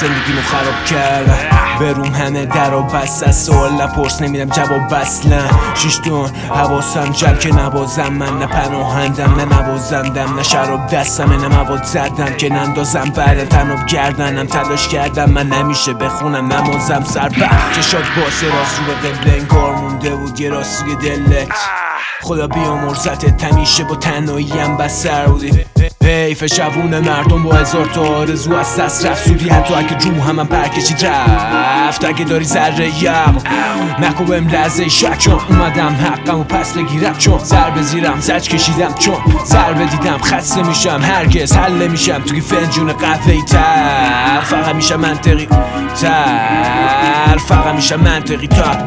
زندگیمو خراب کردن بروم همه در و بست از سوال نپرس نمیدم جواب بسلن شیش حواسم جمع که نبازم. من نه پناهندم نه نوازندم. نه شراب دستم نه مواد زدم که نندازم بعد تناب گردنم. تلاش کردم من نمیشه بخونم نمازم. سر بعد چشات باس راست رو به قبله. انگار مونده بود یه راست روی دلت. خدا بیامرزت تمیشه با تنهاییم بسر بودی. حیف شبون مردم با هزار تا آرزو از دست رفت. سودی حتی اگه رو هم پر کشید رفت. اگه داری ذره یق نکو بهم لحظه شک چون اومدم حقم و پس بگیرم چون ضربه زیرم زج کشیدم چون ضربه دیدم خسته میشم هرگز حل نمیشم. توی فنجون قهوه تر فقط میشم منطقی تر. فقط میشم منطقی تر.